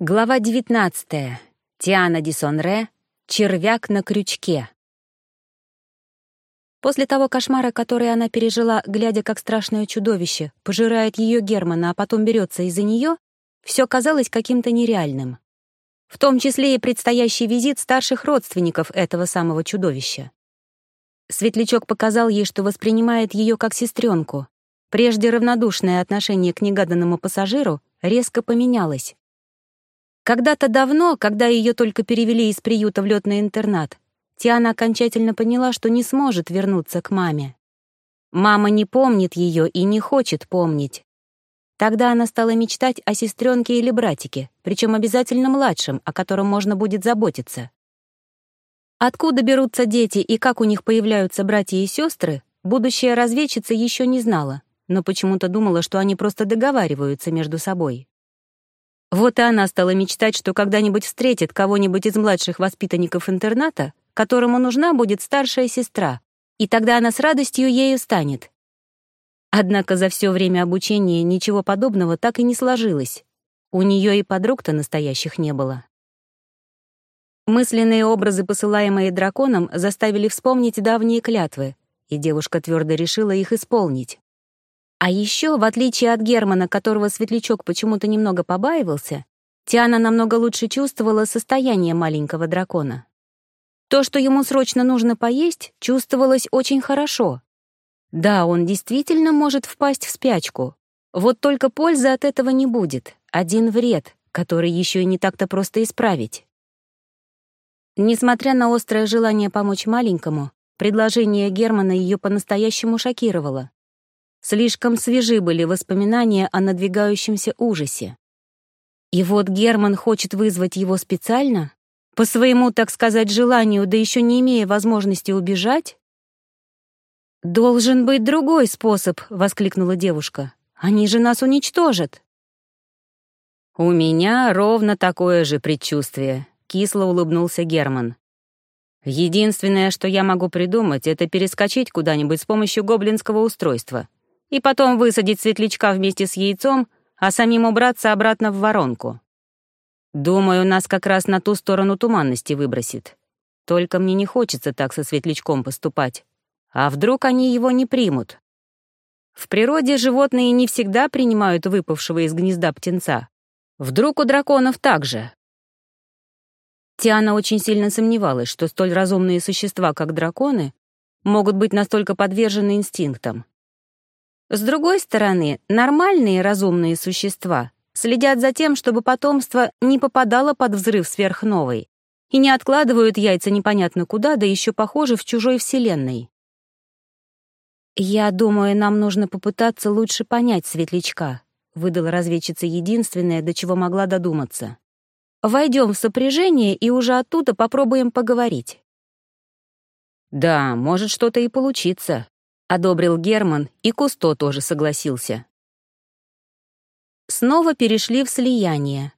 Глава 19. Тиана Дисонре. Червяк на крючке. После того кошмара, который она пережила, глядя, как страшное чудовище пожирает ее Германа, а потом берется из-за нее, все казалось каким-то нереальным. В том числе и предстоящий визит старших родственников этого самого чудовища. Светлячок показал ей, что воспринимает ее как сестренку. Прежде равнодушное отношение к негаданному пассажиру резко поменялось. Когда-то давно, когда ее только перевели из приюта в летный интернат, Тиана окончательно поняла, что не сможет вернуться к маме. Мама не помнит ее и не хочет помнить. Тогда она стала мечтать о сестренке или братике, причем обязательно младшем, о котором можно будет заботиться. Откуда берутся дети и как у них появляются братья и сестры, будущая разведчица еще не знала, но почему-то думала, что они просто договариваются между собой. Вот и она стала мечтать, что когда-нибудь встретит кого-нибудь из младших воспитанников интерната, которому нужна будет старшая сестра, и тогда она с радостью ею станет. Однако за все время обучения ничего подобного так и не сложилось. У нее и подруг-то настоящих не было. Мысленные образы, посылаемые драконом, заставили вспомнить давние клятвы, и девушка твердо решила их исполнить. А еще, в отличие от Германа, которого Светлячок почему-то немного побаивался, Тиана намного лучше чувствовала состояние маленького дракона. То, что ему срочно нужно поесть, чувствовалось очень хорошо. Да, он действительно может впасть в спячку. Вот только пользы от этого не будет. Один вред, который еще и не так-то просто исправить. Несмотря на острое желание помочь маленькому, предложение Германа ее по-настоящему шокировало. Слишком свежи были воспоминания о надвигающемся ужасе. И вот Герман хочет вызвать его специально? По своему, так сказать, желанию, да еще не имея возможности убежать? «Должен быть другой способ», — воскликнула девушка. «Они же нас уничтожат». «У меня ровно такое же предчувствие», — кисло улыбнулся Герман. «Единственное, что я могу придумать, это перескочить куда-нибудь с помощью гоблинского устройства и потом высадить светлячка вместе с яйцом, а самим убраться обратно в воронку. Думаю, нас как раз на ту сторону туманности выбросит. Только мне не хочется так со светлячком поступать. А вдруг они его не примут? В природе животные не всегда принимают выпавшего из гнезда птенца. Вдруг у драконов так же? Тиана очень сильно сомневалась, что столь разумные существа, как драконы, могут быть настолько подвержены инстинктам. С другой стороны, нормальные разумные существа следят за тем, чтобы потомство не попадало под взрыв сверхновой и не откладывают яйца непонятно куда, да еще похоже в чужой вселенной. «Я думаю, нам нужно попытаться лучше понять светлячка», выдала разведчица единственное, до чего могла додуматься. «Войдем в сопряжение и уже оттуда попробуем поговорить». «Да, может что-то и получиться», Одобрил Герман, и Кусто тоже согласился. Снова перешли в слияние.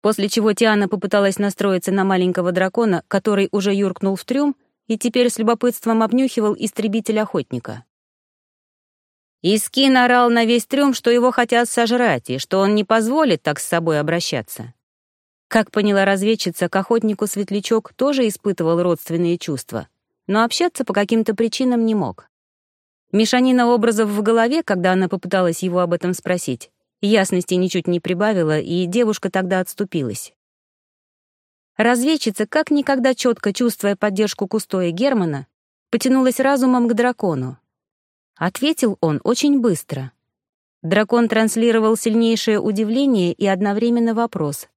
После чего Тиана попыталась настроиться на маленького дракона, который уже юркнул в трюм и теперь с любопытством обнюхивал истребитель охотника. Искин орал на весь трюм, что его хотят сожрать, и что он не позволит так с собой обращаться. Как поняла разведчица, к охотнику Светлячок тоже испытывал родственные чувства, но общаться по каким-то причинам не мог. Мешанина образов в голове, когда она попыталась его об этом спросить, ясности ничуть не прибавила, и девушка тогда отступилась. Разведчица, как никогда четко чувствуя поддержку Кустоя Германа, потянулась разумом к дракону. Ответил он очень быстро. Дракон транслировал сильнейшее удивление и одновременно вопрос.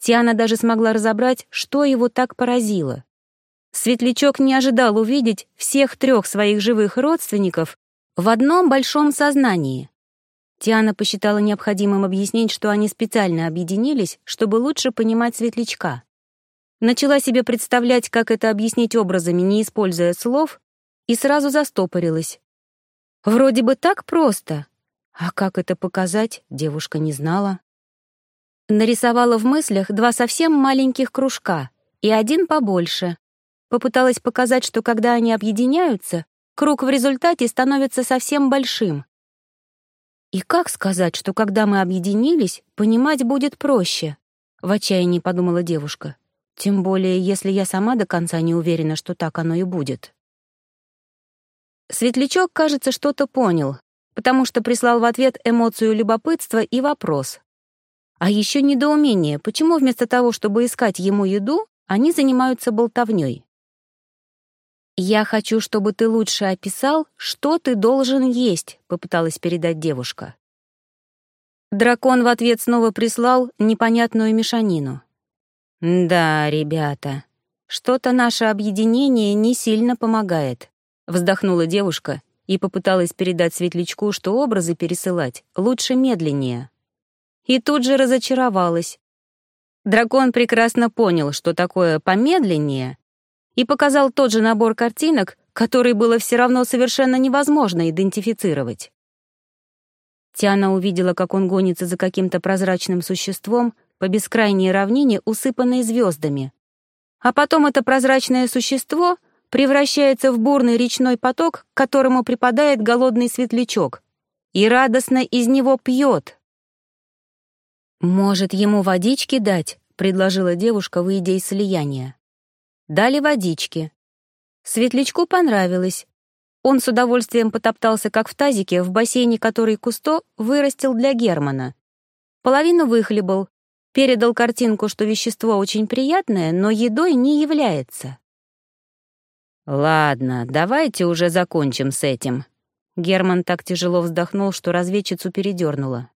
Тиана даже смогла разобрать, что его так поразило. Светлячок не ожидал увидеть всех трех своих живых родственников в одном большом сознании. Тиана посчитала необходимым объяснить, что они специально объединились, чтобы лучше понимать Светлячка. Начала себе представлять, как это объяснить образами, не используя слов, и сразу застопорилась. Вроде бы так просто. А как это показать, девушка не знала. Нарисовала в мыслях два совсем маленьких кружка и один побольше, Попыталась показать, что когда они объединяются, круг в результате становится совсем большим. И как сказать, что когда мы объединились, понимать будет проще? — в отчаянии подумала девушка. «Тем более, если я сама до конца не уверена, что так оно и будет». Светлячок, кажется, что-то понял, потому что прислал в ответ эмоцию любопытства и вопрос. А еще недоумение, почему вместо того, чтобы искать ему еду, они занимаются болтовней. «Я хочу, чтобы ты лучше описал, что ты должен есть», — попыталась передать девушка. Дракон в ответ снова прислал непонятную мешанину. «Да, ребята, что-то наше объединение не сильно помогает», — вздохнула девушка и попыталась передать Светлячку, что образы пересылать лучше медленнее. И тут же разочаровалась. Дракон прекрасно понял, что такое помедленнее, и показал тот же набор картинок, который было все равно совершенно невозможно идентифицировать. Тиана увидела, как он гонится за каким-то прозрачным существом по бескрайней равнине, усыпанной звездами. А потом это прозрачное существо превращается в бурный речной поток, к которому припадает голодный светлячок, и радостно из него пьет. «Может, ему водички дать?» — предложила девушка, выйдя из слияния. Дали водички. Светлячку понравилось. Он с удовольствием потоптался, как в тазике, в бассейне, который Кусто вырастил для Германа. Половину выхлебал, передал картинку, что вещество очень приятное, но едой не является. «Ладно, давайте уже закончим с этим». Герман так тяжело вздохнул, что разведчицу передернуло.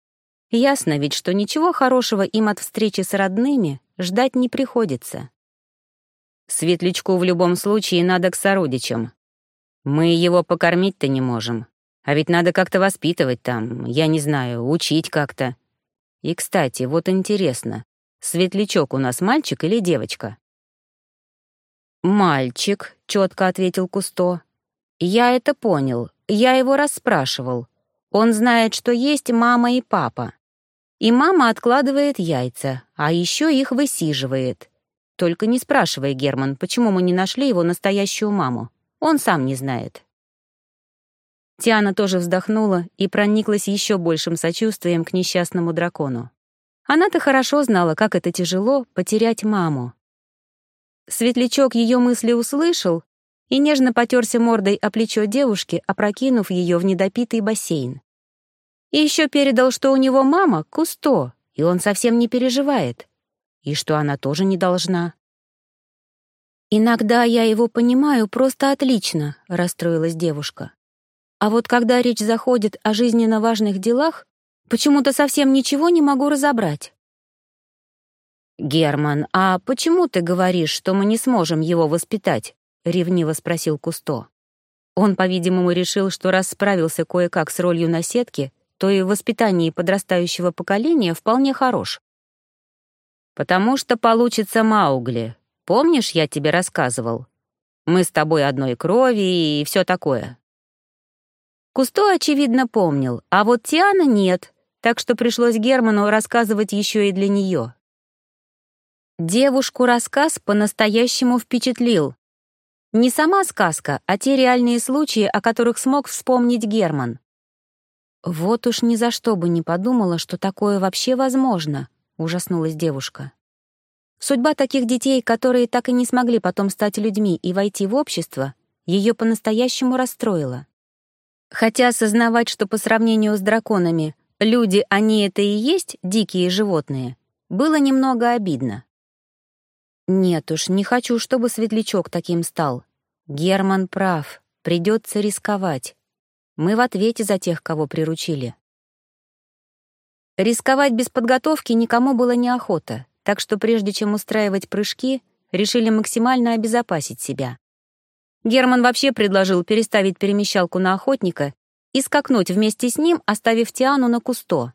Ясно ведь, что ничего хорошего им от встречи с родными ждать не приходится. Светлячку в любом случае надо к сородичам. Мы его покормить-то не можем. А ведь надо как-то воспитывать там, я не знаю, учить как-то. И, кстати, вот интересно, Светлячок у нас мальчик или девочка? «Мальчик», — четко ответил Кусто. «Я это понял. Я его расспрашивал. Он знает, что есть мама и папа. И мама откладывает яйца, а еще их высиживает. Только не спрашивай, Герман, почему мы не нашли его настоящую маму. Он сам не знает. Тиана тоже вздохнула и прониклась еще большим сочувствием к несчастному дракону. Она-то хорошо знала, как это тяжело — потерять маму. Светлячок ее мысли услышал и нежно потерся мордой о плечо девушки, опрокинув ее в недопитый бассейн. И еще передал, что у него мама — Кусто, и он совсем не переживает и что она тоже не должна. «Иногда я его понимаю просто отлично», — расстроилась девушка. «А вот когда речь заходит о жизненно важных делах, почему-то совсем ничего не могу разобрать». «Герман, а почему ты говоришь, что мы не сможем его воспитать?» — ревниво спросил Кусто. Он, по-видимому, решил, что раз справился кое-как с ролью наседки, то и в воспитании подрастающего поколения вполне хорош. Потому что получится Маугли. Помнишь, я тебе рассказывал? Мы с тобой одной крови и все такое. Кусто, очевидно, помнил, а вот Тиана нет, так что пришлось Герману рассказывать еще и для нее. Девушку рассказ по-настоящему впечатлил. Не сама сказка, а те реальные случаи, о которых смог вспомнить Герман. Вот уж ни за что бы не подумала, что такое вообще возможно — ужаснулась девушка. Судьба таких детей, которые так и не смогли потом стать людьми и войти в общество, ее по-настоящему расстроила. Хотя осознавать, что по сравнению с драконами люди, они это и есть, дикие животные, было немного обидно. Нет уж, не хочу, чтобы светлячок таким стал. Герман прав, придется рисковать. Мы в ответе за тех, кого приручили. Рисковать без подготовки никому было неохота, так что прежде чем устраивать прыжки, решили максимально обезопасить себя. Герман вообще предложил переставить перемещалку на охотника и скакнуть вместе с ним, оставив Тиану на кусто.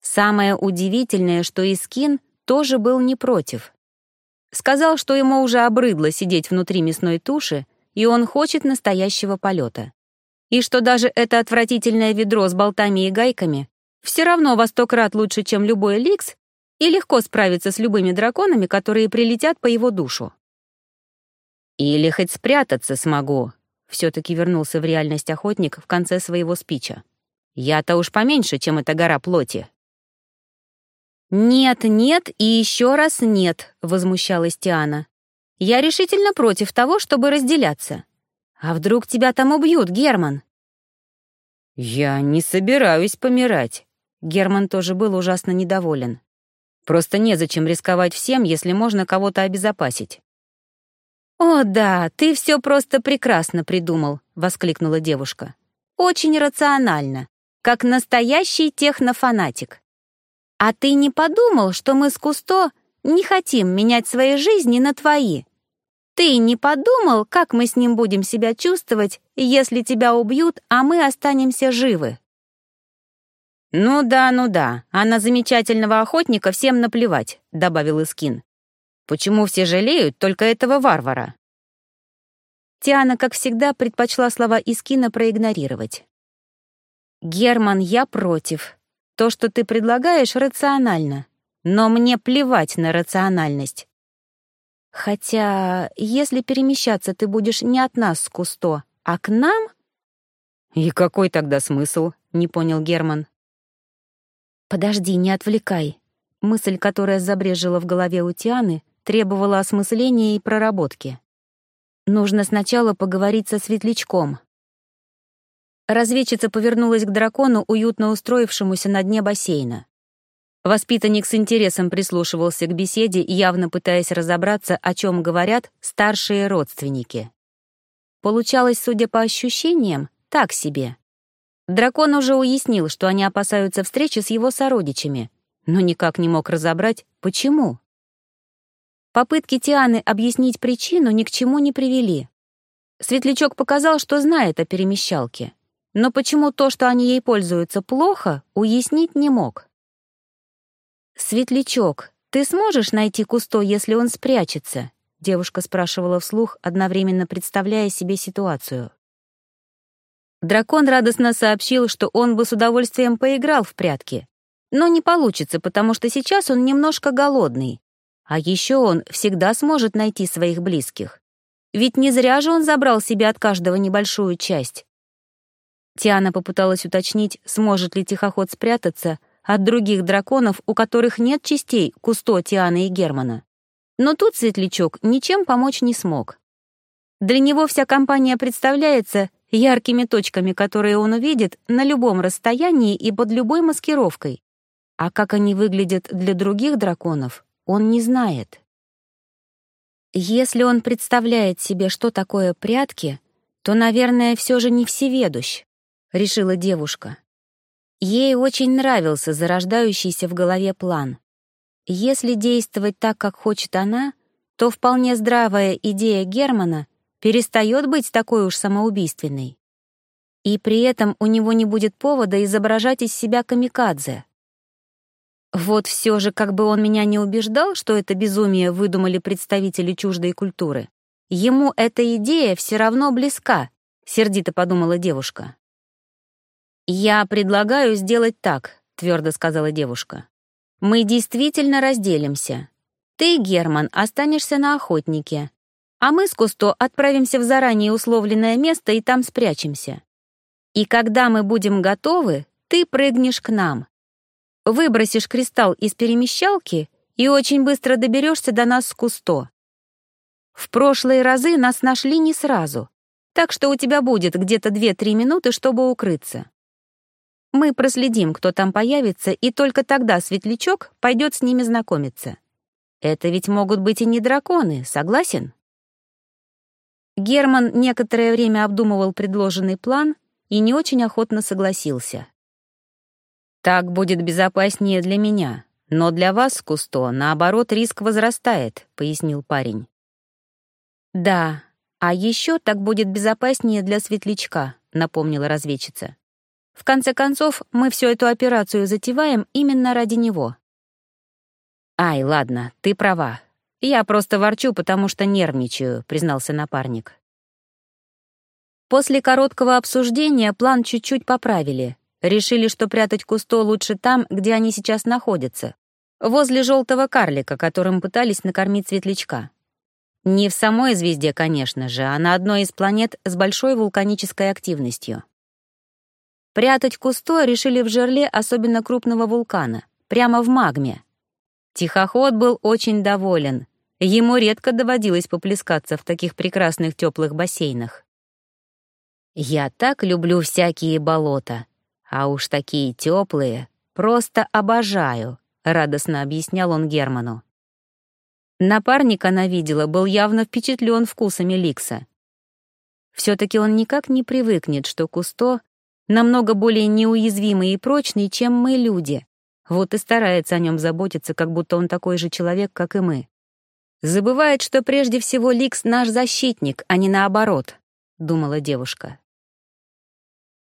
Самое удивительное, что Искин тоже был не против. Сказал, что ему уже обрыдло сидеть внутри мясной туши, и он хочет настоящего полета. И что даже это отвратительное ведро с болтами и гайками все равно во сто крат лучше, чем любой Ликс, и легко справиться с любыми драконами, которые прилетят по его душу. «Или хоть спрятаться смогу», — все-таки вернулся в реальность охотник в конце своего спича. «Я-то уж поменьше, чем эта гора плоти». «Нет, нет и еще раз нет», — возмущалась Тиана. «Я решительно против того, чтобы разделяться. А вдруг тебя там убьют, Герман?» «Я не собираюсь помирать», — Герман тоже был ужасно недоволен. «Просто незачем рисковать всем, если можно кого-то обезопасить». «О да, ты все просто прекрасно придумал», — воскликнула девушка. «Очень рационально, как настоящий технофанатик. А ты не подумал, что мы с Кусто не хотим менять свои жизни на твои? Ты не подумал, как мы с ним будем себя чувствовать, если тебя убьют, а мы останемся живы?» «Ну да, ну да, а на замечательного охотника всем наплевать», — добавил Искин. Почему все жалеют только этого варвара?» Тиана, как всегда, предпочла слова Искина проигнорировать. «Герман, я против. То, что ты предлагаешь, рационально. Но мне плевать на рациональность. Хотя, если перемещаться ты будешь не от нас с Кусто, а к нам...» «И какой тогда смысл?» — не понял Герман. «Подожди, не отвлекай». Мысль, которая забрежила в голове у Тианы, требовала осмысления и проработки. Нужно сначала поговорить со светлячком. Разведчица повернулась к дракону, уютно устроившемуся на дне бассейна. Воспитанник с интересом прислушивался к беседе, явно пытаясь разобраться, о чем говорят старшие родственники. Получалось, судя по ощущениям, так себе. Дракон уже уяснил, что они опасаются встречи с его сородичами, но никак не мог разобрать, почему. Попытки Тианы объяснить причину ни к чему не привели. Светлячок показал, что знает о перемещалке, но почему то, что они ей пользуются, плохо, уяснить не мог. «Светлячок, ты сможешь найти Кусто, если он спрячется?» девушка спрашивала вслух, одновременно представляя себе ситуацию. Дракон радостно сообщил, что он бы с удовольствием поиграл в прятки. Но не получится, потому что сейчас он немножко голодный, а еще он всегда сможет найти своих близких. Ведь не зря же он забрал себе от каждого небольшую часть. Тиана попыталась уточнить, сможет ли тихоход спрятаться от других драконов, у которых нет частей Кусто, Тианы и Германа. Но тут Светлячок ничем помочь не смог. Для него вся компания представляется яркими точками, которые он увидит на любом расстоянии и под любой маскировкой. А как они выглядят для других драконов, он не знает. Если он представляет себе, что такое прятки, то, наверное, все же не всеведущ, решила девушка. Ей очень нравился зарождающийся в голове план. Если действовать так, как хочет она, то вполне здравая идея Германа перестает быть такой уж самоубийственной. И при этом у него не будет повода изображать из себя камикадзе. Вот все же, как бы он меня не убеждал, что это безумие выдумали представители чуждой культуры, ему эта идея все равно близка, сердито подумала девушка. «Я предлагаю сделать так», — твердо сказала девушка. «Мы действительно разделимся. Ты, Герман, останешься на охотнике, а мы с Кусто отправимся в заранее условленное место и там спрячемся. И когда мы будем готовы, ты прыгнешь к нам, Выбросишь кристалл из перемещалки и очень быстро доберешься до нас с Кусто. В прошлые разы нас нашли не сразу, так что у тебя будет где-то 2-3 минуты, чтобы укрыться. Мы проследим, кто там появится, и только тогда Светлячок пойдет с ними знакомиться. Это ведь могут быть и не драконы, согласен? Герман некоторое время обдумывал предложенный план и не очень охотно согласился. Так будет безопаснее для меня, но для вас, Кусто, наоборот, риск возрастает», — пояснил парень. «Да, а еще так будет безопаснее для светлячка», — напомнила разведчица. «В конце концов, мы всю эту операцию затеваем именно ради него». «Ай, ладно, ты права. Я просто ворчу, потому что нервничаю», — признался напарник. После короткого обсуждения план чуть-чуть поправили, Решили, что прятать Кусто лучше там, где они сейчас находятся, возле желтого карлика, которым пытались накормить светлячка. Не в самой звезде, конечно же, а на одной из планет с большой вулканической активностью. Прятать Кусто решили в жерле особенно крупного вулкана, прямо в магме, Тихоход был очень доволен. Ему редко доводилось поплескаться в таких прекрасных теплых бассейнах. «Я так люблю всякие болота, а уж такие теплые, просто обожаю», — радостно объяснял он Герману. Напарник она видела, был явно впечатлен вкусами Ликса. Все-таки он никак не привыкнет, что Кусто намного более неуязвимый и прочный, чем мы, люди. Вот и старается о нем заботиться, как будто он такой же человек, как и мы. Забывает, что прежде всего Ликс наш защитник, а не наоборот, — думала девушка.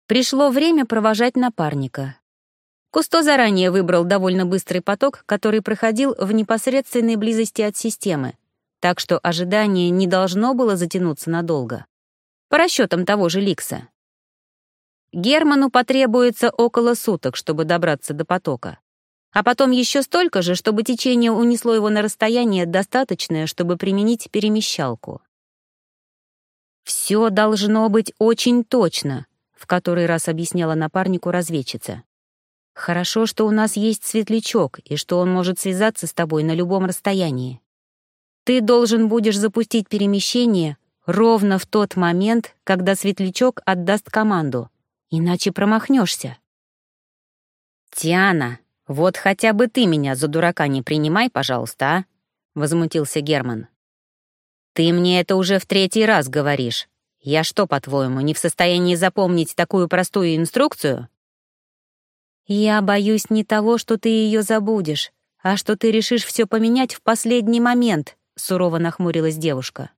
Пришло время провожать напарника. Кусто заранее выбрал довольно быстрый поток, который проходил в непосредственной близости от системы, так что ожидание не должно было затянуться надолго. По расчетам того же Ликса. Герману потребуется около суток, чтобы добраться до потока. А потом еще столько же, чтобы течение унесло его на расстояние достаточное, чтобы применить перемещалку. «Все должно быть очень точно», — в который раз объясняла напарнику разведчица. Хорошо, что у нас есть светлячок и что он может связаться с тобой на любом расстоянии. Ты должен будешь запустить перемещение ровно в тот момент, когда светлячок отдаст команду, иначе промахнешься. «Тиана, вот хотя бы ты меня за дурака не принимай, пожалуйста, а?» — возмутился Герман. «Ты мне это уже в третий раз говоришь. Я что, по-твоему, не в состоянии запомнить такую простую инструкцию?» «Я боюсь не того, что ты ее забудешь, а что ты решишь все поменять в последний момент», — сурово нахмурилась девушка.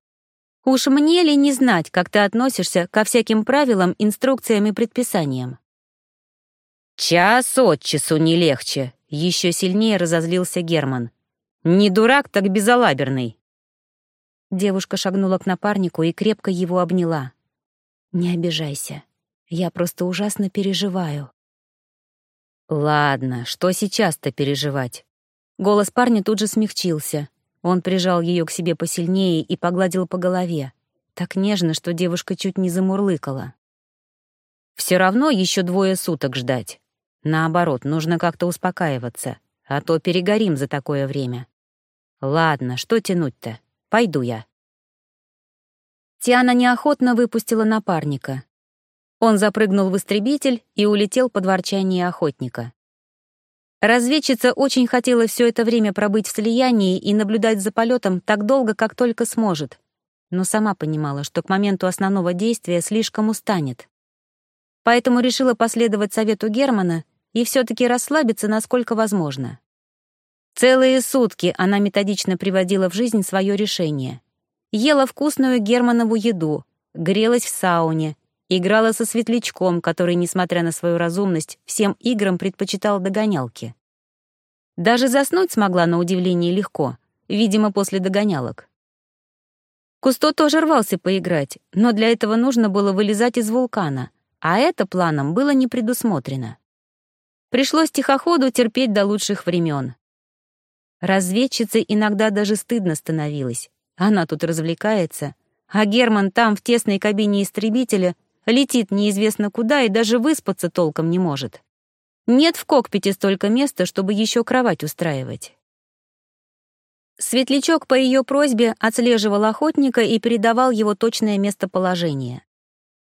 «Уж мне ли не знать, как ты относишься ко всяким правилам, инструкциям и предписаниям?» «Час от часу не легче», — еще сильнее разозлился Герман. «Не дурак, так безалаберный». Девушка шагнула к напарнику и крепко его обняла. «Не обижайся. Я просто ужасно переживаю. «Ладно, что сейчас-то переживать?» Голос парня тут же смягчился. Он прижал ее к себе посильнее и погладил по голове. Так нежно, что девушка чуть не замурлыкала. Все равно еще двое суток ждать. Наоборот, нужно как-то успокаиваться, а то перегорим за такое время. Ладно, что тянуть-то? Пойду я. Тиана неохотно выпустила напарника. Он запрыгнул в истребитель и улетел под ворчание охотника. Разведчица очень хотела все это время пробыть в слиянии и наблюдать за полетом так долго, как только сможет, но сама понимала, что к моменту основного действия слишком устанет. Поэтому решила последовать совету Германа и все-таки расслабиться, насколько возможно. Целые сутки она методично приводила в жизнь свое решение. Ела вкусную Германову еду, грелась в сауне, Играла со светлячком, который, несмотря на свою разумность, всем играм предпочитал догонялки. Даже заснуть смогла на удивление легко, видимо, после догонялок. Кусто тоже рвался поиграть, но для этого нужно было вылезать из вулкана, а это планом было не предусмотрено. Пришлось тихоходу терпеть до лучших времен. Разведчице иногда даже стыдно становилось. Она тут развлекается, а Герман там, в тесной кабине истребителя, летит неизвестно куда и даже выспаться толком не может. Нет в кокпите столько места, чтобы еще кровать устраивать. Светлячок по ее просьбе отслеживал охотника и передавал его точное местоположение.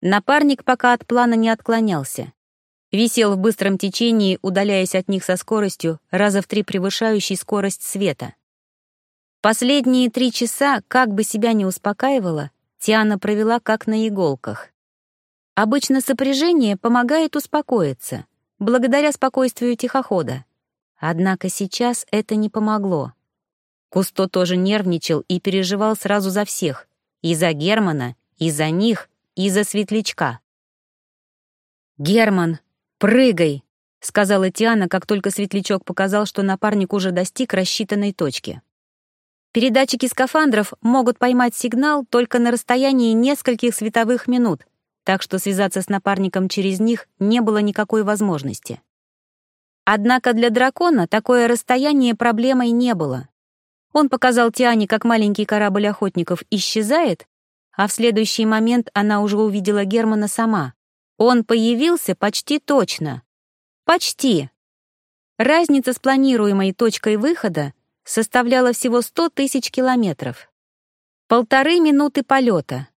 Напарник пока от плана не отклонялся. Висел в быстром течении, удаляясь от них со скоростью, раза в три превышающей скорость света. Последние три часа, как бы себя не успокаивала, Тиана провела как на иголках. Обычно сопряжение помогает успокоиться, благодаря спокойствию тихохода. Однако сейчас это не помогло. Кусто тоже нервничал и переживал сразу за всех. И за Германа, и за них, и за Светлячка. «Герман, прыгай!» — сказала Тиана, как только Светлячок показал, что напарник уже достиг рассчитанной точки. Передатчики скафандров могут поймать сигнал только на расстоянии нескольких световых минут — так что связаться с напарником через них не было никакой возможности. Однако для дракона такое расстояние проблемой не было. Он показал Тиане, как маленький корабль охотников исчезает, а в следующий момент она уже увидела Германа сама. Он появился почти точно. Почти. Разница с планируемой точкой выхода составляла всего 100 тысяч километров. Полторы минуты полета.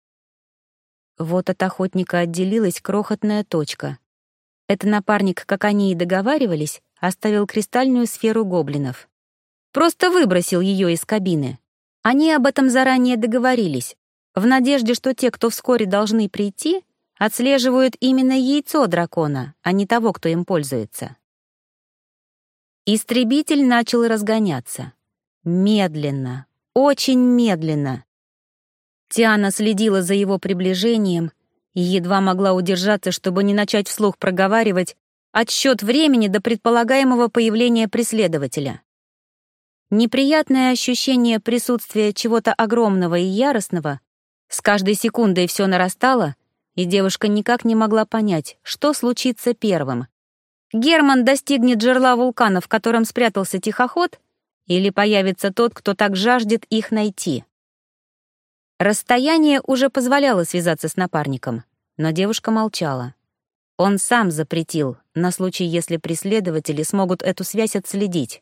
Вот от охотника отделилась крохотная точка. Это напарник, как они и договаривались, оставил кристальную сферу гоблинов. Просто выбросил ее из кабины. Они об этом заранее договорились, в надежде, что те, кто вскоре должны прийти, отслеживают именно яйцо дракона, а не того, кто им пользуется. Истребитель начал разгоняться. Медленно, очень медленно. Тиана следила за его приближением и едва могла удержаться, чтобы не начать вслух проговаривать отсчет времени до предполагаемого появления преследователя. Неприятное ощущение присутствия чего-то огромного и яростного с каждой секундой все нарастало, и девушка никак не могла понять, что случится первым. Герман достигнет жерла вулкана, в котором спрятался тихоход, или появится тот, кто так жаждет их найти. Расстояние уже позволяло связаться с напарником, но девушка молчала. Он сам запретил, на случай, если преследователи смогут эту связь отследить.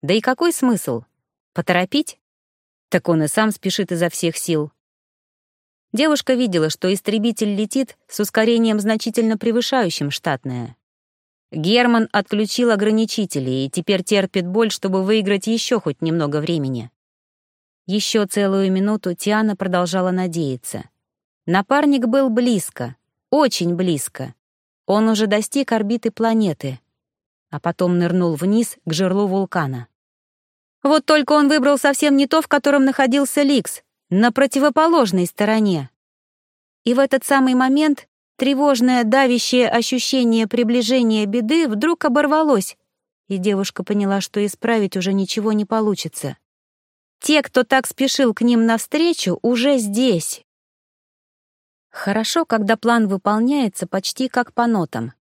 Да и какой смысл? Поторопить? Так он и сам спешит изо всех сил. Девушка видела, что истребитель летит с ускорением значительно превышающим штатное. Герман отключил ограничители и теперь терпит боль, чтобы выиграть еще хоть немного времени. Еще целую минуту Тиана продолжала надеяться. Напарник был близко, очень близко. Он уже достиг орбиты планеты, а потом нырнул вниз к жерлу вулкана. Вот только он выбрал совсем не то, в котором находился Ликс, на противоположной стороне. И в этот самый момент тревожное давящее ощущение приближения беды вдруг оборвалось, и девушка поняла, что исправить уже ничего не получится. Те, кто так спешил к ним навстречу, уже здесь. Хорошо, когда план выполняется почти как по нотам.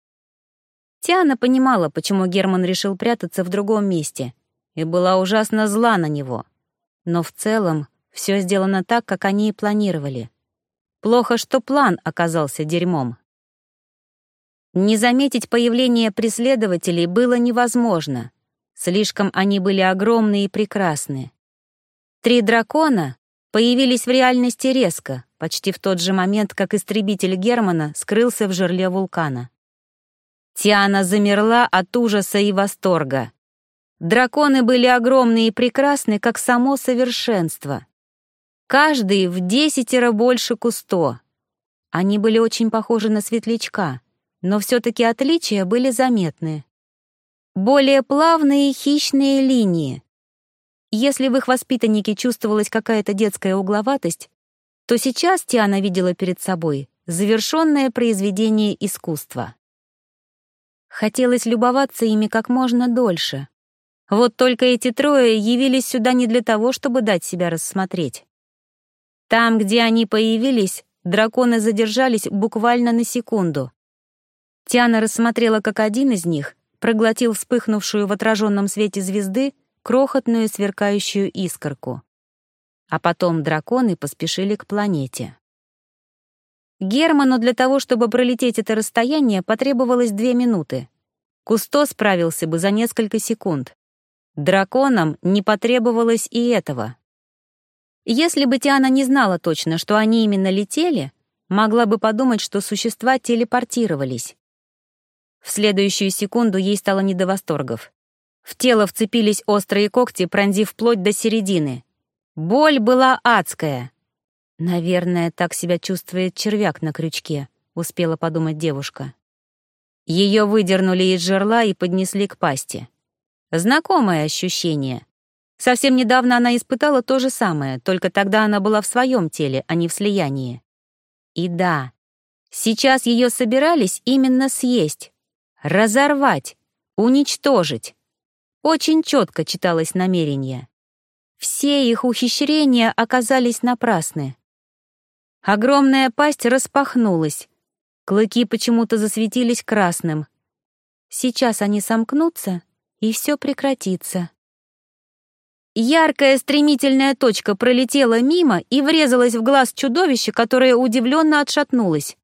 Тиана понимала, почему Герман решил прятаться в другом месте, и была ужасно зла на него. Но в целом все сделано так, как они и планировали. Плохо, что план оказался дерьмом. Не заметить появление преследователей было невозможно. Слишком они были огромны и прекрасны. Три дракона появились в реальности резко, почти в тот же момент, как истребитель Германа скрылся в жерле вулкана. Тиана замерла от ужаса и восторга. Драконы были огромны и прекрасны, как само совершенство. Каждый в десятеро больше Кусто. Они были очень похожи на светлячка, но все-таки отличия были заметны. Более плавные хищные линии. Если в их воспитаннике чувствовалась какая-то детская угловатость, то сейчас Тиана видела перед собой завершенное произведение искусства. Хотелось любоваться ими как можно дольше. Вот только эти трое явились сюда не для того, чтобы дать себя рассмотреть. Там, где они появились, драконы задержались буквально на секунду. Тиана рассмотрела, как один из них проглотил вспыхнувшую в отраженном свете звезды крохотную сверкающую искорку. А потом драконы поспешили к планете. Герману для того, чтобы пролететь это расстояние, потребовалось две минуты. Кусто справился бы за несколько секунд. Драконам не потребовалось и этого. Если бы Тиана не знала точно, что они именно летели, могла бы подумать, что существа телепортировались. В следующую секунду ей стало не до восторгов. В тело вцепились острые когти, пронзив плоть до середины. Боль была адская. «Наверное, так себя чувствует червяк на крючке», — успела подумать девушка. Ее выдернули из жерла и поднесли к пасти. Знакомое ощущение. Совсем недавно она испытала то же самое, только тогда она была в своем теле, а не в слиянии. И да, сейчас ее собирались именно съесть, разорвать, уничтожить. Очень четко читалось намерение. Все их ухищрения оказались напрасны. Огромная пасть распахнулась. Клыки почему-то засветились красным. Сейчас они сомкнутся, и все прекратится. Яркая стремительная точка пролетела мимо и врезалась в глаз чудовища, которое удивленно отшатнулось.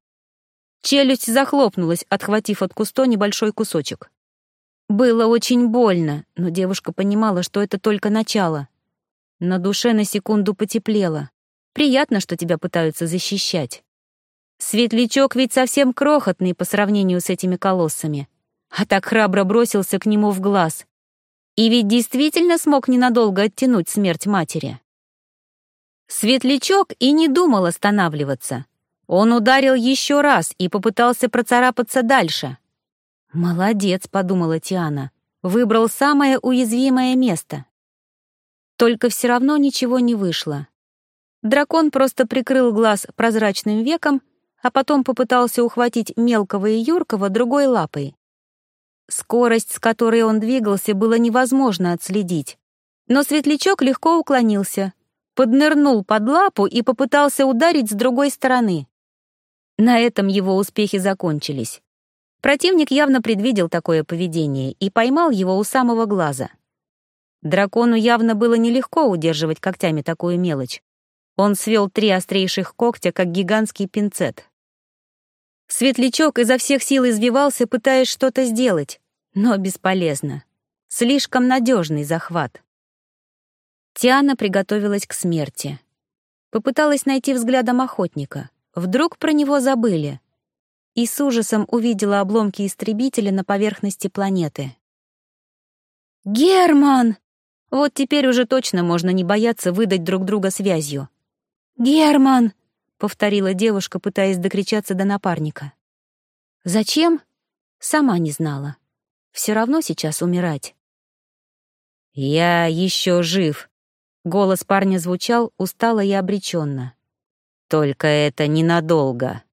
Челюсть захлопнулась, отхватив от кусто небольшой кусочек. Было очень больно, но девушка понимала, что это только начало. На душе на секунду потеплело. Приятно, что тебя пытаются защищать. Светлячок ведь совсем крохотный по сравнению с этими колоссами, а так храбро бросился к нему в глаз. И ведь действительно смог ненадолго оттянуть смерть матери. Светлячок и не думал останавливаться. Он ударил еще раз и попытался процарапаться дальше. «Молодец», — подумала Тиана, — выбрал самое уязвимое место. Только все равно ничего не вышло. Дракон просто прикрыл глаз прозрачным веком, а потом попытался ухватить мелкого и юркого другой лапой. Скорость, с которой он двигался, было невозможно отследить. Но светлячок легко уклонился, поднырнул под лапу и попытался ударить с другой стороны. На этом его успехи закончились. Противник явно предвидел такое поведение и поймал его у самого глаза. Дракону явно было нелегко удерживать когтями такую мелочь. Он свел три острейших когтя, как гигантский пинцет. Светлячок изо всех сил извивался, пытаясь что-то сделать, но бесполезно. Слишком надежный захват. Тиана приготовилась к смерти. Попыталась найти взглядом охотника. Вдруг про него забыли и с ужасом увидела обломки истребителя на поверхности планеты. «Герман!» Вот теперь уже точно можно не бояться выдать друг друга связью. «Герман!» — повторила девушка, пытаясь докричаться до напарника. «Зачем?» Сама не знала. Все равно сейчас умирать. «Я еще жив», — голос парня звучал устало и обреченно. «Только это ненадолго».